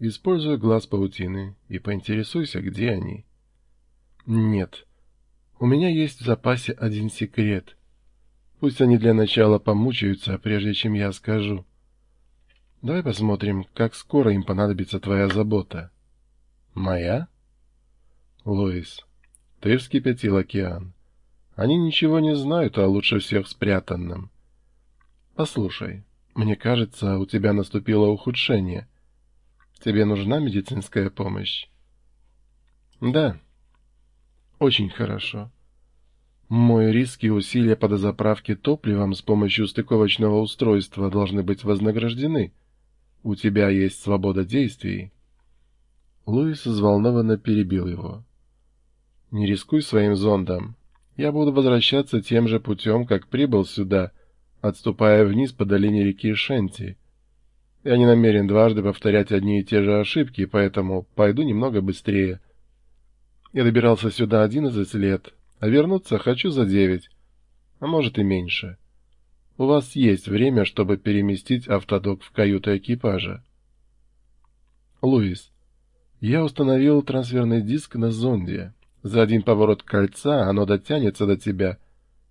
Используй глаз паутины и поинтересуйся, где они. Нет. У меня есть в запасе один секрет. Пусть они для начала помучаются, прежде чем я скажу. Давай посмотрим, как скоро им понадобится твоя забота. Моя? Лоис, ты вскипятил океан. Они ничего не знают о лучше всех спрятанном. Послушай, мне кажется, у тебя наступило ухудшение — Тебе нужна медицинская помощь? Да. Очень хорошо. Мой риск и усилия по дозаправке топливом с помощью стыковочного устройства должны быть вознаграждены. У тебя есть свобода действий. Луис взволнованно перебил его. Не рискуй своим зондом. Я буду возвращаться тем же путем, как прибыл сюда, отступая вниз по долине реки Шенти. Я не намерен дважды повторять одни и те же ошибки, поэтому пойду немного быстрее. Я добирался сюда одиннадцать лет, а вернуться хочу за девять, а может и меньше. У вас есть время, чтобы переместить автодок в каюту экипажа. Луис, я установил трансферный диск на зонде. За один поворот кольца оно дотянется до тебя,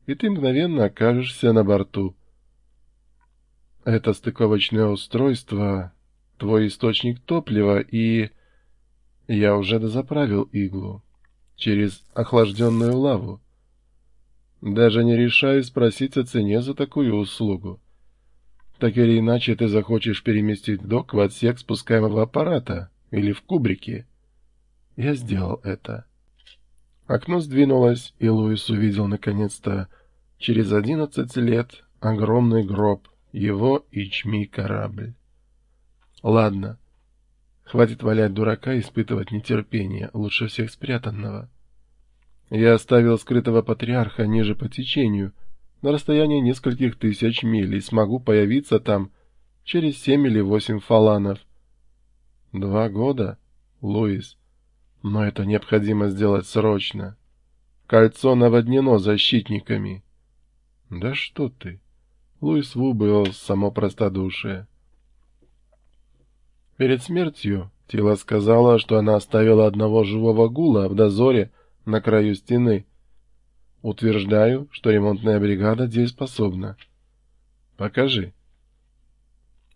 и ты мгновенно окажешься на борту. Это стыковочное устройство, твой источник топлива и... Я уже дозаправил иглу. Через охлажденную лаву. Даже не решаю спросить о цене за такую услугу. Так или иначе ты захочешь переместить док в отсек спускаемого аппарата или в кубрике. Я сделал это. Окно сдвинулось, и Луис увидел наконец-то через одиннадцать лет огромный гроб его ичми корабль. Ладно, хватит валять дурака и испытывать нетерпение, лучше всех спрятанного. Я оставил скрытого патриарха ниже по течению, на расстоянии нескольких тысяч миль, и смогу появиться там через семь или восемь фаланов. Два года, Луис, но это необходимо сделать срочно. Кольцо наводнено защитниками. Да что ты! Луис Ву был само простодушие. Перед смертью Тила сказала, что она оставила одного живого гула в дозоре на краю стены. Утверждаю, что ремонтная бригада дееспособна. Покажи.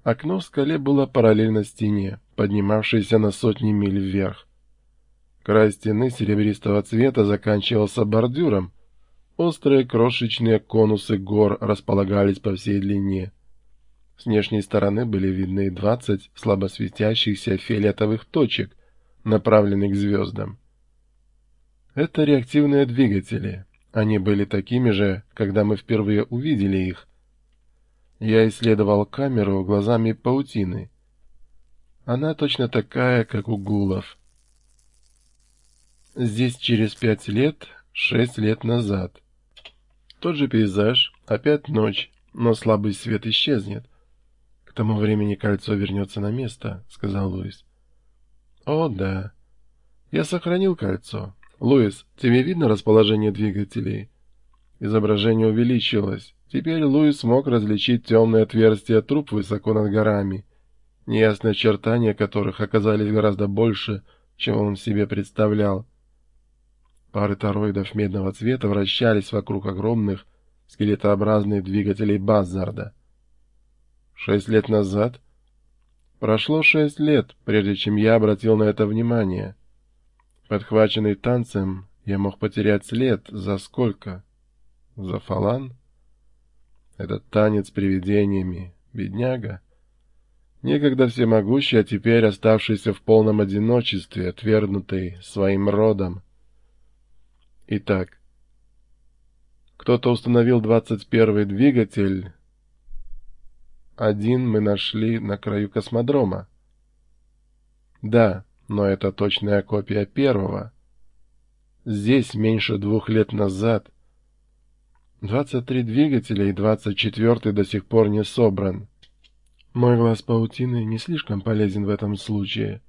Окно в скале было параллельно стене, поднимавшейся на сотни миль вверх. Край стены серебристого цвета заканчивался бордюром, Острые крошечные конусы гор располагались по всей длине. С внешней стороны были видны двадцать слабо светящихся фиолетовых точек, направленных к звездам. Это реактивные двигатели. Они были такими же, когда мы впервые увидели их. Я исследовал камеру глазами паутины. Она точно такая, как у гулов. Здесь через пять лет, шесть лет назад, тот же пейзаж, опять ночь, но слабый свет исчезнет. К тому времени кольцо вернется на место, — сказал Луис. — О, да. Я сохранил кольцо. Луис, тебе видно расположение двигателей? Изображение увеличилось. Теперь Луис мог различить темные отверстия труб высоко над горами, неясные очертания которых оказались гораздо больше, чем он себе представлял. Пары тороидов медного цвета вращались вокруг огромных скелетообразных двигателей Баззарда. Шесть лет назад? Прошло шесть лет, прежде чем я обратил на это внимание. Подхваченный танцем, я мог потерять след за сколько? За фалан? Этот танец с привидениями, бедняга. Некогда всемогущий, а теперь оставшийся в полном одиночестве, отвергнутый своим родом. Итак, кто-то установил 21-й двигатель. Один мы нашли на краю космодрома. Да, но это точная копия первого. Здесь меньше двух лет назад 23 двигателя и 24-й до сих пор не собран. Мой глаз паутины не слишком полезен в этом случае.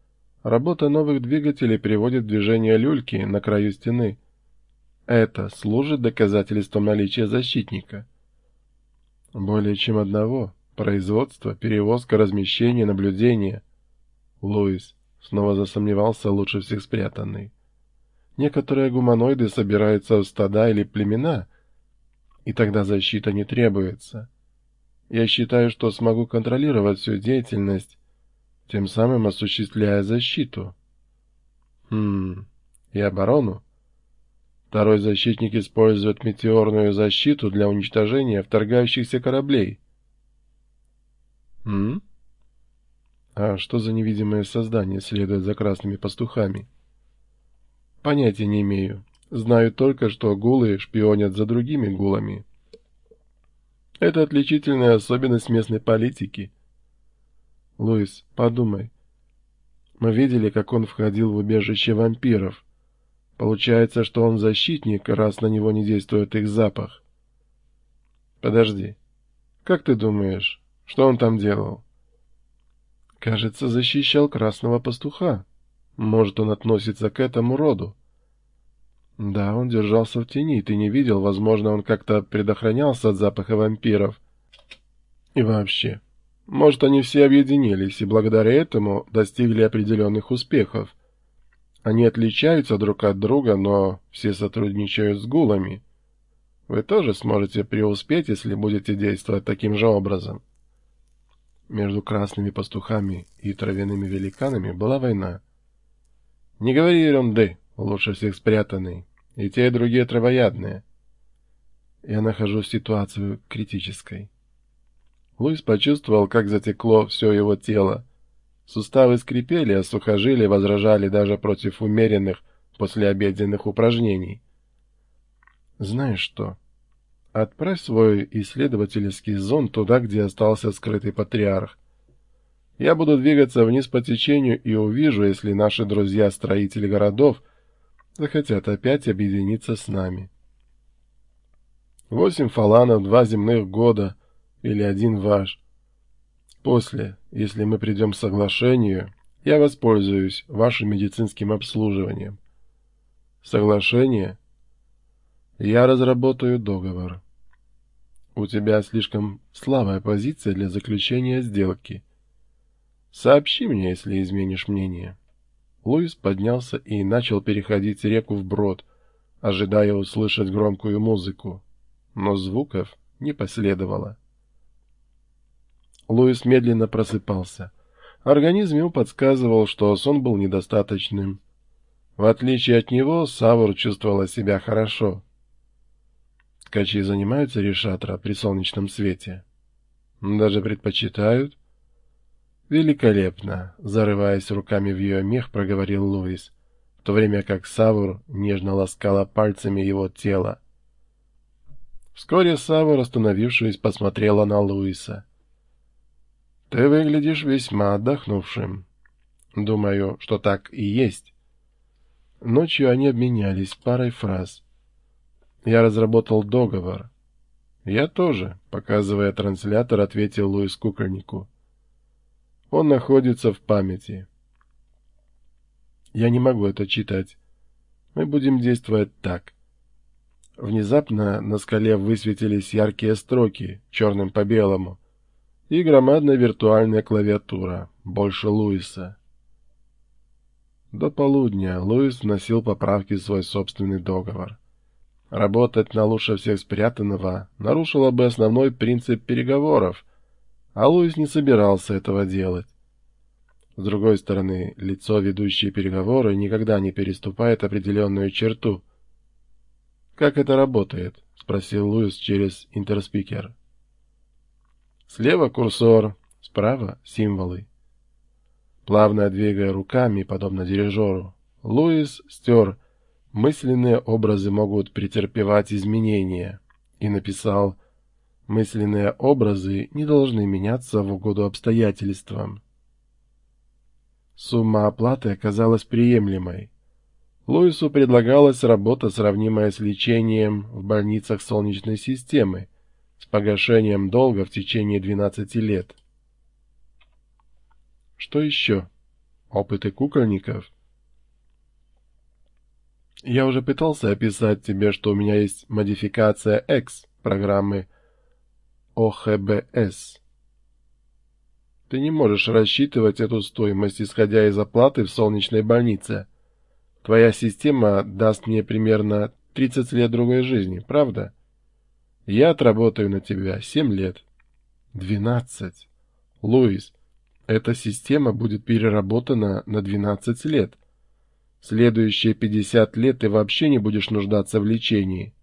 Работа новых двигателей приводит в движение люльки на краю стены — это служит доказательством наличия защитника. Более чем одного. Производство, перевозка, размещение, наблюдение. Луис снова засомневался лучше всех спрятанный. Некоторые гуманоиды собираются в стада или племена, и тогда защита не требуется. Я считаю, что смогу контролировать всю деятельность, тем самым осуществляя защиту. Хм, и оборону? Второй защитник использует метеорную защиту для уничтожения вторгающихся кораблей. Хм? А что за невидимое создание следует за красными пастухами? Понятия не имею. Знаю только, что гулы шпионят за другими гулами. Это отличительная особенность местной политики. Луис, подумай. Мы видели, как он входил в убежище вампиров. Получается, что он защитник, раз на него не действует их запах. Подожди. Как ты думаешь, что он там делал? Кажется, защищал красного пастуха. Может, он относится к этому роду. Да, он держался в тени, ты не видел, возможно, он как-то предохранялся от запаха вампиров. И вообще, может, они все объединились и благодаря этому достигли определенных успехов. Они отличаются друг от друга, но все сотрудничают с гулами. Вы тоже сможете преуспеть, если будете действовать таким же образом. Между красными пастухами и травяными великанами была война. Не говори ерунды, лучше всех спрятанный. И те, и другие травоядные. Я нахожусь в ситуации критической. Луис почувствовал, как затекло все его тело. Суставы скрипели, а сухожилия возражали даже против умеренных послеобеденных упражнений. Знаешь что? Отправь свой исследовательский зонд туда, где остался скрытый патриарх. Я буду двигаться вниз по течению и увижу, если наши друзья-строители городов захотят опять объединиться с нами. Восемь фаланов, два земных года или один ваш. После, если мы придем к соглашению, я воспользуюсь вашим медицинским обслуживанием. Соглашение я разработаю договор. У тебя слишком слабая позиция для заключения сделки. Сообщи мне, если изменишь мнение. Луис поднялся и начал переходить реку вброд, ожидая услышать громкую музыку. Но звуков не последовало. Луис медленно просыпался. Организм ему подсказывал, что сон был недостаточным. В отличие от него, Савур чувствовала себя хорошо. Ткачи занимаются решатра при солнечном свете? Даже предпочитают? Великолепно, зарываясь руками в ее мех, проговорил Луис, в то время как Савур нежно ласкала пальцами его тело. Вскоре Савур, остановившись, посмотрела на Луиса. «Ты выглядишь весьма отдохнувшим. Думаю, что так и есть». Ночью они обменялись парой фраз. Я разработал договор. Я тоже, показывая транслятор, ответил Луис кукольнику. Он находится в памяти. Я не могу это читать. Мы будем действовать так. Внезапно на скале высветились яркие строки, черным по белому, и громадная виртуальная клавиатура, больше Луиса. До полудня Луис вносил поправки в свой собственный договор. Работать на лучше всех спрятанного нарушило бы основной принцип переговоров, а Луис не собирался этого делать. С другой стороны, лицо, ведущее переговоры, никогда не переступает определенную черту. «Как это работает?» — спросил Луис через интерспикер. «Слева курсор, справа — символы». Плавно двигая руками, подобно дирижеру, Луис стер Мысленные образы могут претерпевать изменения, и написал «Мысленные образы не должны меняться в угоду обстоятельствам». Сумма оплаты оказалась приемлемой. Луису предлагалась работа, сравнимая с лечением в больницах Солнечной системы, с погашением долга в течение 12 лет. Что еще? Опыты кукольников? Я уже пытался описать тебе, что у меня есть модификация X программы ОХБС. Ты не можешь рассчитывать эту стоимость, исходя из оплаты в солнечной больнице. Твоя система даст мне примерно 30 лет другой жизни, правда? Я отработаю на тебя 7 лет. 12. Луис, эта система будет переработана на 12 лет. Следующие 50 лет ты вообще не будешь нуждаться в лечении.